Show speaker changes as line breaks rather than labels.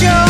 show.